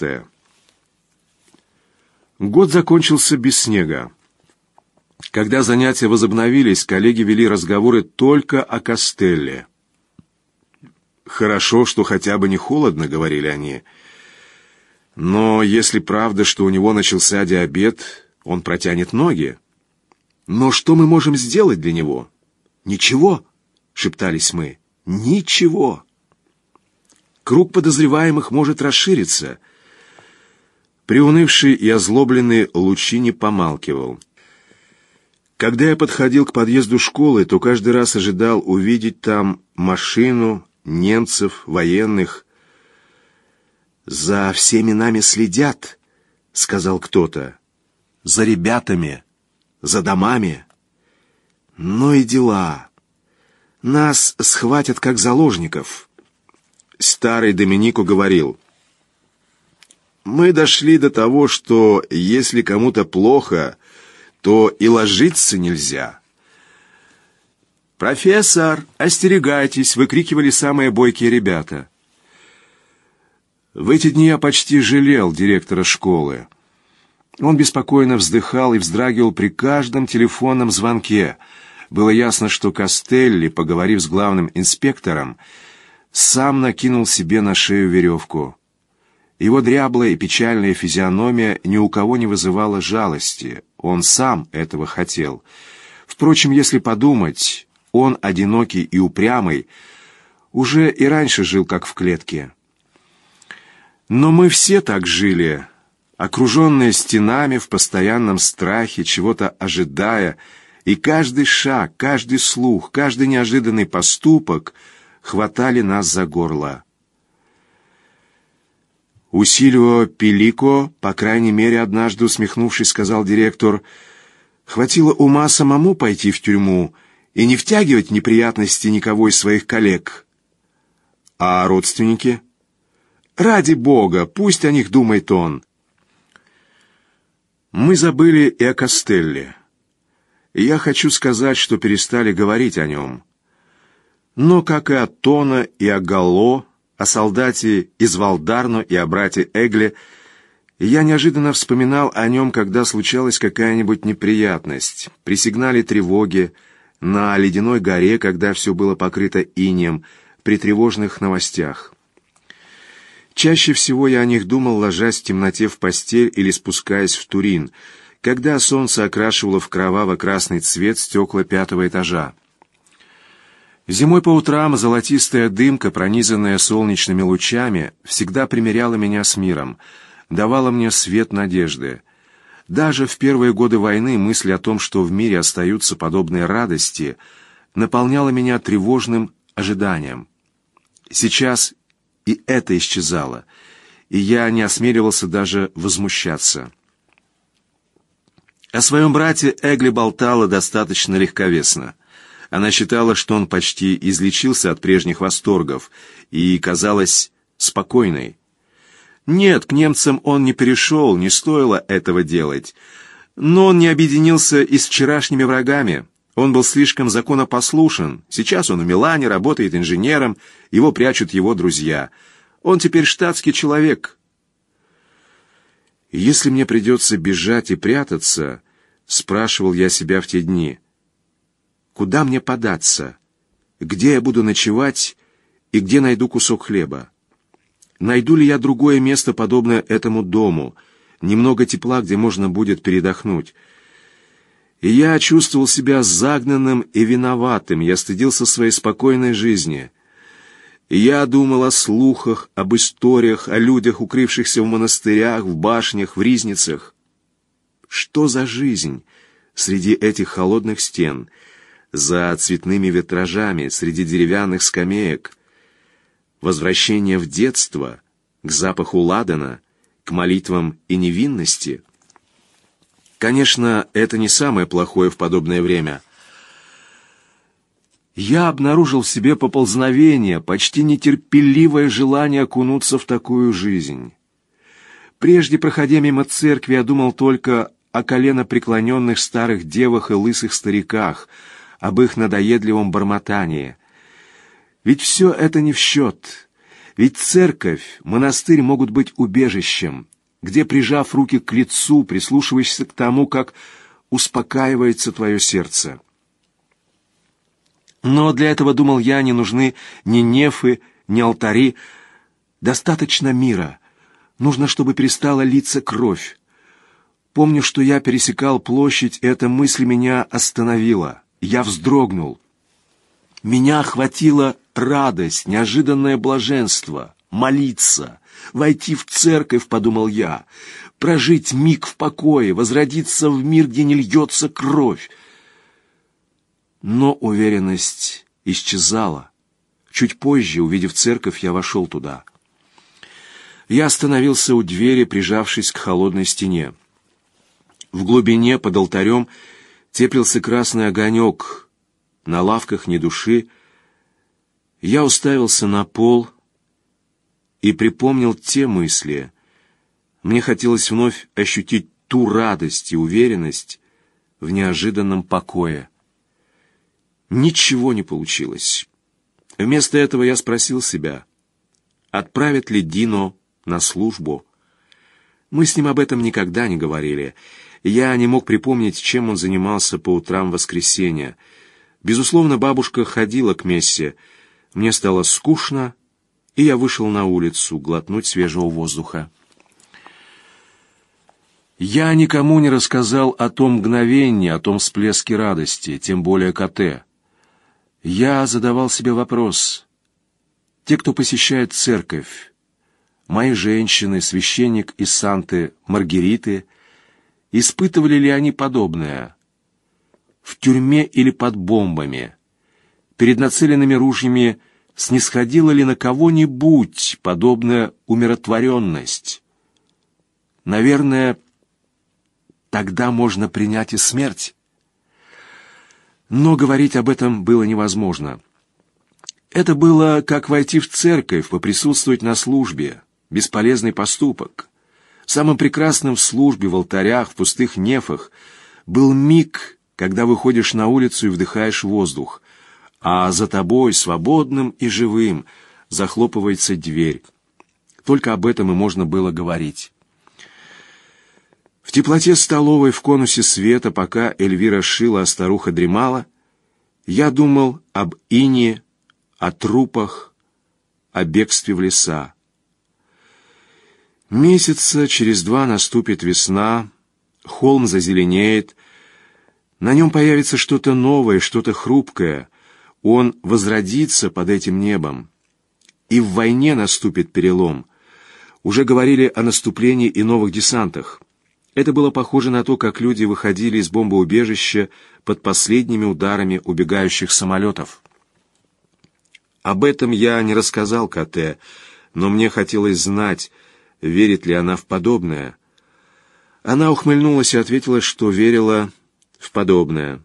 Четырнадцатое. Год закончился без снега. Когда занятия возобновились, коллеги вели разговоры только о Костелле. «Хорошо, что хотя бы не холодно», — говорили они. «Но если правда, что у него начался диабет, он протянет ноги. Но что мы можем сделать для него?» «Ничего», — шептались мы, — «ничего». Круг подозреваемых может расшириться. Приунывший и озлобленный Лучини помалкивал. Когда я подходил к подъезду школы, то каждый раз ожидал увидеть там машину, немцев, военных. «За всеми нами следят», — сказал кто-то. «За ребятами, за домами». Ну и дела. Нас схватят как заложников. Старый Доминику говорил, «Мы дошли до того, что если кому-то плохо, то и ложиться нельзя». «Профессор, остерегайтесь!» — выкрикивали самые бойкие ребята. В эти дни я почти жалел директора школы. Он беспокойно вздыхал и вздрагивал при каждом телефонном звонке. Было ясно, что Костелли, поговорив с главным инспектором, сам накинул себе на шею веревку. Его дряблая и печальная физиономия ни у кого не вызывала жалости. Он сам этого хотел. Впрочем, если подумать, он, одинокий и упрямый, уже и раньше жил как в клетке. Но мы все так жили, окруженные стенами в постоянном страхе, чего-то ожидая, и каждый шаг, каждый слух, каждый неожиданный поступок — хватали нас за горло. Усилио Пелико, по крайней мере, однажды усмехнувшись, сказал директор, «Хватило ума самому пойти в тюрьму и не втягивать неприятности никого из своих коллег». «А родственники?» «Ради бога, пусть о них думает он». Мы забыли и о Костелле. Я хочу сказать, что перестали говорить о нем. Но, как и о Тона и о Гало, о солдате из Валдарно и о брате Эгле, я неожиданно вспоминал о нем, когда случалась какая-нибудь неприятность, при сигнале тревоги, на ледяной горе, когда все было покрыто инеем, при тревожных новостях. Чаще всего я о них думал, ложась в темноте в постель или спускаясь в Турин, когда солнце окрашивало в кроваво-красный цвет стекла пятого этажа. Зимой по утрам золотистая дымка, пронизанная солнечными лучами, всегда примеряла меня с миром, давала мне свет надежды. Даже в первые годы войны мысль о том, что в мире остаются подобные радости, наполняла меня тревожным ожиданием. Сейчас и это исчезало, и я не осмеливался даже возмущаться. О своем брате Эгли болтала достаточно легковесно. Она считала, что он почти излечился от прежних восторгов и казалась спокойной. Нет, к немцам он не перешел, не стоило этого делать. Но он не объединился и с вчерашними врагами. Он был слишком законопослушен. Сейчас он в Милане, работает инженером, его прячут его друзья. Он теперь штатский человек. Если мне придется бежать и прятаться, спрашивал я себя в те дни — Куда мне податься? Где я буду ночевать и где найду кусок хлеба? Найду ли я другое место, подобное этому дому, немного тепла, где можно будет передохнуть? И я чувствовал себя загнанным и виноватым, я стыдился своей спокойной жизни. Я думал о слухах, об историях, о людях, укрывшихся в монастырях, в башнях, в ризницах. Что за жизнь среди этих холодных стен — за цветными витражами среди деревянных скамеек. Возвращение в детство, к запаху ладана, к молитвам и невинности. Конечно, это не самое плохое в подобное время. Я обнаружил в себе поползновение, почти нетерпеливое желание окунуться в такую жизнь. Прежде, проходя мимо церкви, я думал только о колено преклоненных старых девах и лысых стариках — об их надоедливом бормотании. Ведь все это не в счет. Ведь церковь, монастырь могут быть убежищем, где, прижав руки к лицу, прислушиваешься к тому, как успокаивается твое сердце. Но для этого, думал я, не нужны ни нефы, ни алтари. Достаточно мира. Нужно, чтобы перестала литься кровь. Помню, что я пересекал площадь, и эта мысль меня остановила. Я вздрогнул. Меня охватила радость, неожиданное блаженство, молиться, войти в церковь, подумал я, прожить миг в покое, возродиться в мир, где не льется кровь. Но уверенность исчезала. Чуть позже, увидев церковь, я вошел туда. Я остановился у двери, прижавшись к холодной стене. В глубине под алтарем теплился красный огонек. На лавках ни души. Я уставился на пол и припомнил те мысли. Мне хотелось вновь ощутить ту радость и уверенность в неожиданном покое. Ничего не получилось. Вместо этого я спросил себя, отправит ли Дино на службу. Мы с ним об этом никогда не говорили, я не мог припомнить, чем он занимался по утрам воскресенья. Безусловно, бабушка ходила к мессе. Мне стало скучно, и я вышел на улицу глотнуть свежего воздуха. Я никому не рассказал о том мгновении, о том всплеске радости, тем более коте. Я задавал себе вопрос. Те, кто посещает церковь, мои женщины, священник и санты Маргариты — Испытывали ли они подобное? В тюрьме или под бомбами? Перед нацеленными ружьями снисходила ли на кого-нибудь подобная умиротворенность? Наверное, тогда можно принять и смерть. Но говорить об этом было невозможно. Это было как войти в церковь, поприсутствовать на службе, бесполезный поступок. Самым прекрасным в службе, в алтарях, в пустых нефах был миг, когда выходишь на улицу и вдыхаешь воздух, а за тобой, свободным и живым, захлопывается дверь. Только об этом и можно было говорить. В теплоте столовой в конусе света, пока Эльвира шила, а старуха дремала, я думал об ине, о трупах, о бегстве в леса. Месяца через два наступит весна, холм зазеленеет, на нем появится что-то новое, что-то хрупкое, он возродится под этим небом. И в войне наступит перелом. Уже говорили о наступлении и новых десантах. Это было похоже на то, как люди выходили из бомбоубежища под последними ударами убегающих самолетов. Об этом я не рассказал КТ, но мне хотелось знать, верит ли она в подобное. Она ухмыльнулась и ответила, что верила в подобное.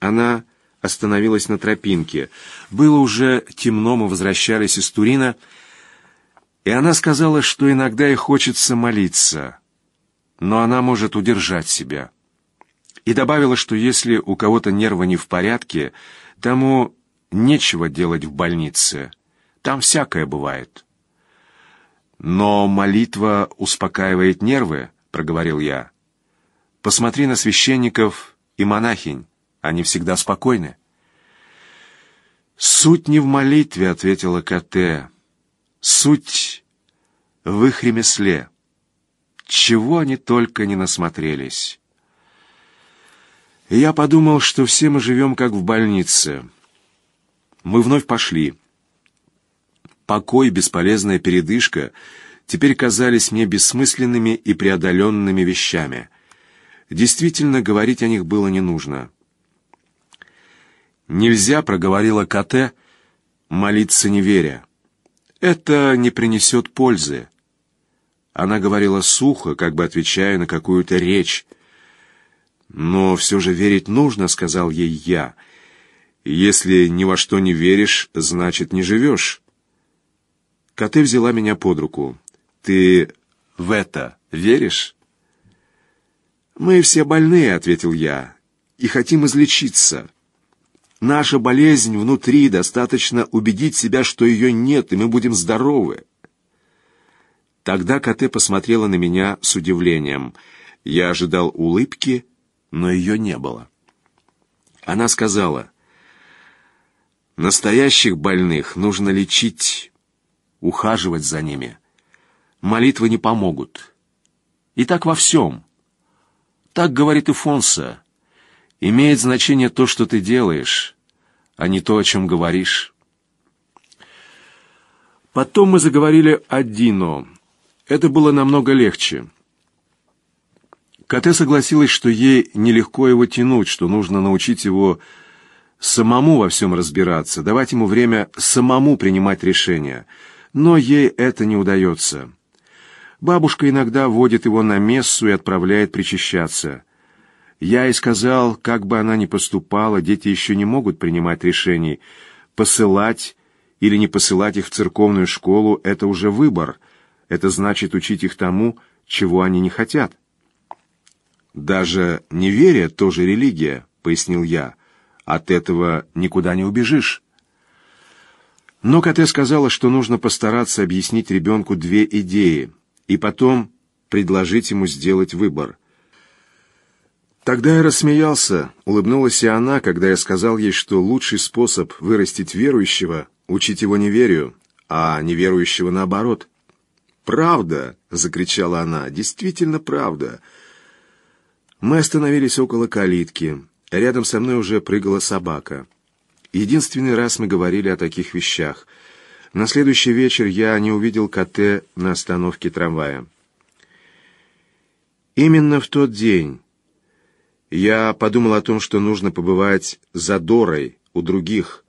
Она остановилась на тропинке. Было уже темно, мы возвращались из Турина, и она сказала, что иногда ей хочется молиться, но она может удержать себя. И добавила, что если у кого-то нервы не в порядке, тому нечего делать в больнице. Там всякое бывает. «Но молитва успокаивает нервы», — проговорил я. «Посмотри на священников и монахинь, они всегда спокойны». «Суть не в молитве», — ответила Кате. «Суть в их ремесле. Чего они только не насмотрелись». Я подумал, что все мы живем как в больнице. Мы вновь пошли покой, бесполезная передышка теперь казались мне бессмысленными и преодоленными вещами. Действительно, говорить о них было не нужно. «Нельзя», — проговорила Кате, — «молиться не веря. Это не принесет пользы». Она говорила сухо, как бы отвечая на какую-то речь. «Но все же верить нужно», — сказал ей я. «Если ни во что не веришь, значит, не живешь». Коты взяла меня под руку. «Ты в это веришь?» «Мы все больные», — ответил я, — «и хотим излечиться. Наша болезнь внутри, достаточно убедить себя, что ее нет, и мы будем здоровы. Тогда Кате посмотрела на меня с удивлением. Я ожидал улыбки, но ее не было. Она сказала, «Настоящих больных нужно лечить, ухаживать за ними. Молитвы не помогут. И так во всем. Так говорит и Фонса. Имеет значение то, что ты делаешь, а не то, о чем говоришь». Потом мы заговорили о Дино. Это было намного легче. Кате согласилась, что ей нелегко его тянуть, что нужно научить его самому во всем разбираться, давать ему время самому принимать решения. Но ей это не удается. Бабушка иногда водит его на мессу и отправляет причащаться. Я и сказал, как бы она ни поступала, дети еще не могут принимать решений, посылать или не посылать их в церковную школу — это уже выбор. Это значит учить их тому, чего они не хотят. «Даже неверие — тоже религия», — пояснил я. «От этого никуда не убежишь». Но Кате сказала, что нужно постараться объяснить ребенку две идеи и потом предложить ему сделать выбор. Тогда я рассмеялся, улыбнулась и она, когда я сказал ей, что лучший способ вырастить верующего Учить его неверию, а неверующего наоборот. «Правда!» — закричала она. «Действительно правда!» Мы остановились около калитки. Рядом со мной уже прыгала собака. Единственный раз мы говорили о таких вещах. На следующий вечер я не увидел КТ на остановке трамвая. Именно в тот день я подумал о том, что нужно побывать за Дорой у других,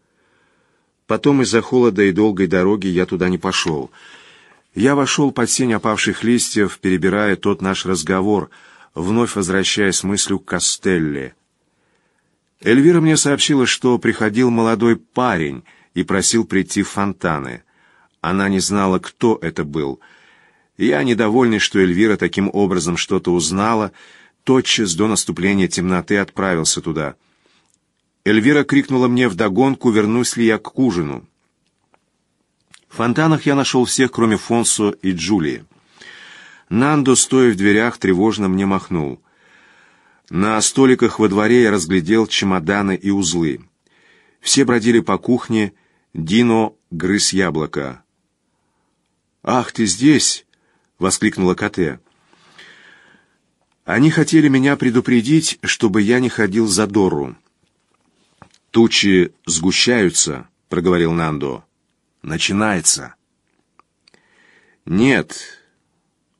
Потом из-за холода и долгой дороги я туда не пошел. Я вошел под сень опавших листьев, перебирая тот наш разговор, вновь возвращаясь мыслью к Костелле. Эльвира мне сообщила, что приходил молодой парень и просил прийти в фонтаны. Она не знала, кто это был. Я, недовольный, что Эльвира таким образом что-то узнала, тотчас до наступления темноты отправился туда — Эльвира крикнула мне вдогонку, вернусь ли я к ужину. В фонтанах я нашел всех, кроме Фонсо и Джулии. Нандо, стоя в дверях, тревожно мне махнул. На столиках во дворе я разглядел чемоданы и узлы. Все бродили по кухне, Дино грыз яблоко. «Ах, ты здесь!» — воскликнула Кате. «Они хотели меня предупредить, чтобы я не ходил за Дору». «Тучи сгущаются», — проговорил Нандо. «Начинается». «Нет,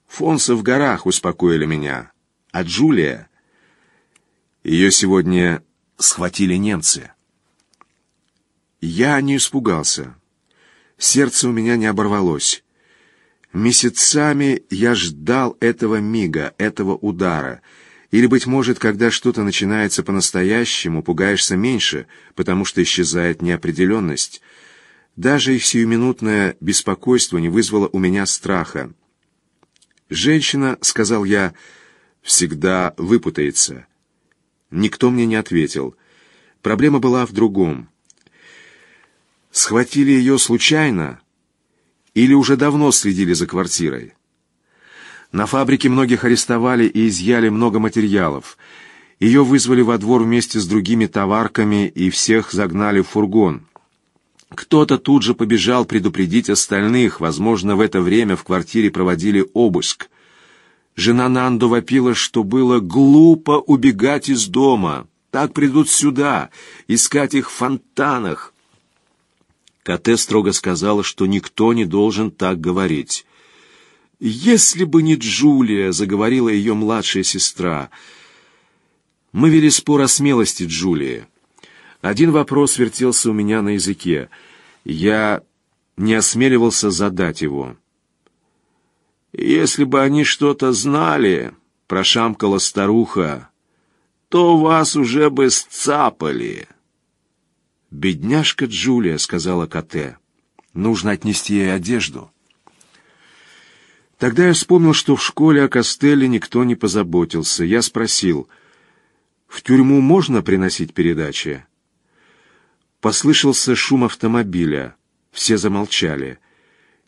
Фонсы в горах успокоили меня, а Джулия...» Ее сегодня схватили немцы. Я не испугался. Сердце у меня не оборвалось. Месяцами я ждал этого мига, этого удара — или, быть может, когда что-то начинается по-настоящему, пугаешься меньше, потому что исчезает неопределенность. Даже их сиюминутное беспокойство не вызвало у меня страха. «Женщина», — сказал я, — «всегда выпутается». Никто мне не ответил. Проблема была в другом. Схватили ее случайно или уже давно следили за квартирой? На фабрике многих арестовали и изъяли много материалов. Ее вызвали во двор вместе с другими товарками и всех загнали в фургон. Кто-то тут же побежал предупредить остальных, возможно, в это время в квартире проводили обыск. Жена Нанду вопила, что было глупо убегать из дома. Так придут сюда, искать их в фонтанах. Кате строго сказала, что никто не должен так говорить. «Если бы не Джулия», — заговорила ее младшая сестра. Мы вели спор о смелости Джулии. Один вопрос вертелся у меня на языке. Я не осмеливался задать его. «Если бы они что-то знали», — прошамкала старуха, — «то вас уже бы сцапали». «Бедняжка Джулия», — сказала Кате, — «нужно отнести ей одежду». Тогда я вспомнил, что в школе о Костелле никто не позаботился. Я спросил, «В тюрьму можно приносить передачи?» Послышался шум автомобиля. Все замолчали.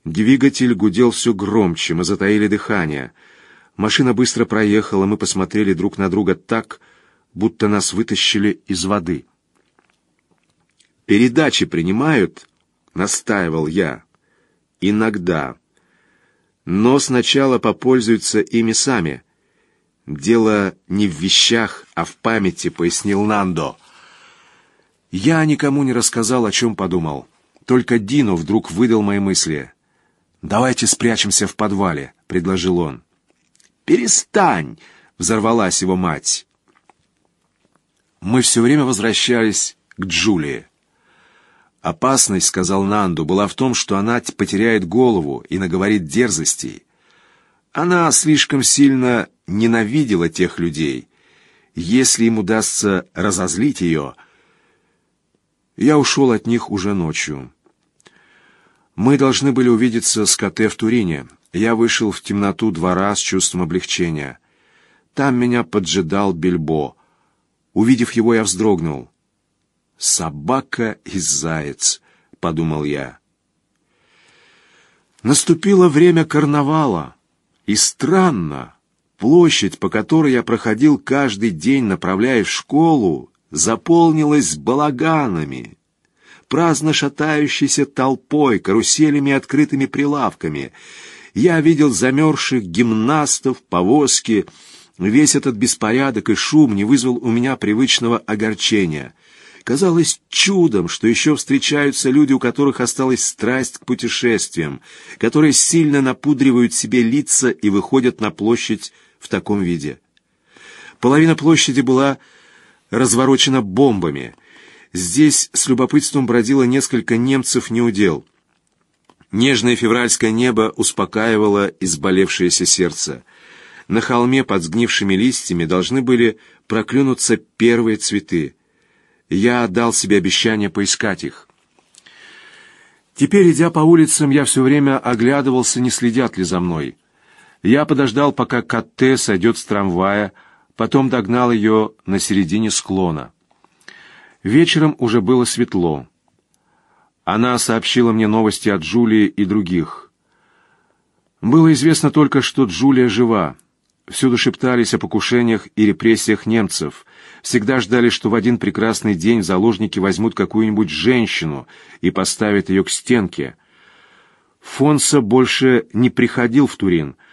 Двигатель гудел все громче, мы затаили дыхание. Машина быстро проехала, мы посмотрели друг на друга так, будто нас вытащили из воды. «Передачи принимают?» — настаивал я. «Иногда. Но сначала попользуются ими сами. Дело не в вещах, а в памяти», — пояснил Нандо. Я никому не рассказал, о чем подумал. Только Дину вдруг выдал мои мысли. «Давайте спрячемся в подвале», — предложил он. «Перестань!» — взорвалась его мать. Мы все время возвращались к Джулии. «Опасность, — сказал Нанду, — была в том, что она потеряет голову и наговорит дерзостей. Она слишком сильно ненавидела тех людей. Если им удастся разозлить ее, я ушел от них уже ночью. Мы должны были увидеться с Коте в Турине. Я вышел в темноту двора с чувством облегчения. Там меня поджидал Бельбо. Увидев его, я вздрогнул. «Собака и заяц», — подумал я. Наступило время карнавала, и странно, площадь, по которой я проходил каждый день, направляясь в школу, заполнилась балаганами, праздно шатающейся толпой, каруселями и открытыми прилавками. Я видел замерзших гимнастов, повозки. Весь этот беспорядок и шум не вызвал у меня привычного огорчения. Казалось чудом, что еще встречаются люди, у которых осталась страсть к путешествиям, которые сильно напудривают себе лица и выходят на площадь в таком виде. Половина площади была разворочена бомбами. Здесь с любопытством бродило несколько немцев-неудел. Нежное февральское небо успокаивало изболевшееся сердце. На холме под сгнившими листьями должны были проклюнуться первые цветы. Я отдал себе обещание поискать их. Теперь, идя по улицам, я все время оглядывался, не следят ли за мной. Я подождал, пока Катте сойдет с трамвая, потом догнал ее на середине склона. Вечером уже было светло. Она сообщила мне новости от Джулии и других. Было известно только, что Джулия жива. Всюду шептались о покушениях и репрессиях немцев. Всегда ждали, что в один прекрасный день заложники возьмут какую-нибудь женщину и поставят ее к стенке. Фонса больше не приходил в Турин —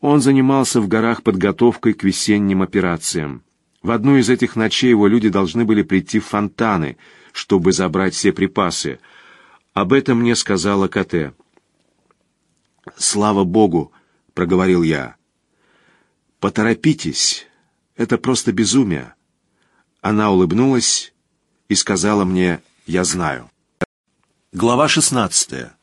он занимался в горах подготовкой к весенним операциям. В одну из этих ночей его люди должны были прийти в фонтаны, чтобы забрать все припасы. Об этом мне сказала Кате. «Слава Богу!» — проговорил я. «Поторопитесь, это просто безумие». Она улыбнулась и сказала мне «Я знаю». Глава шестнадцатая.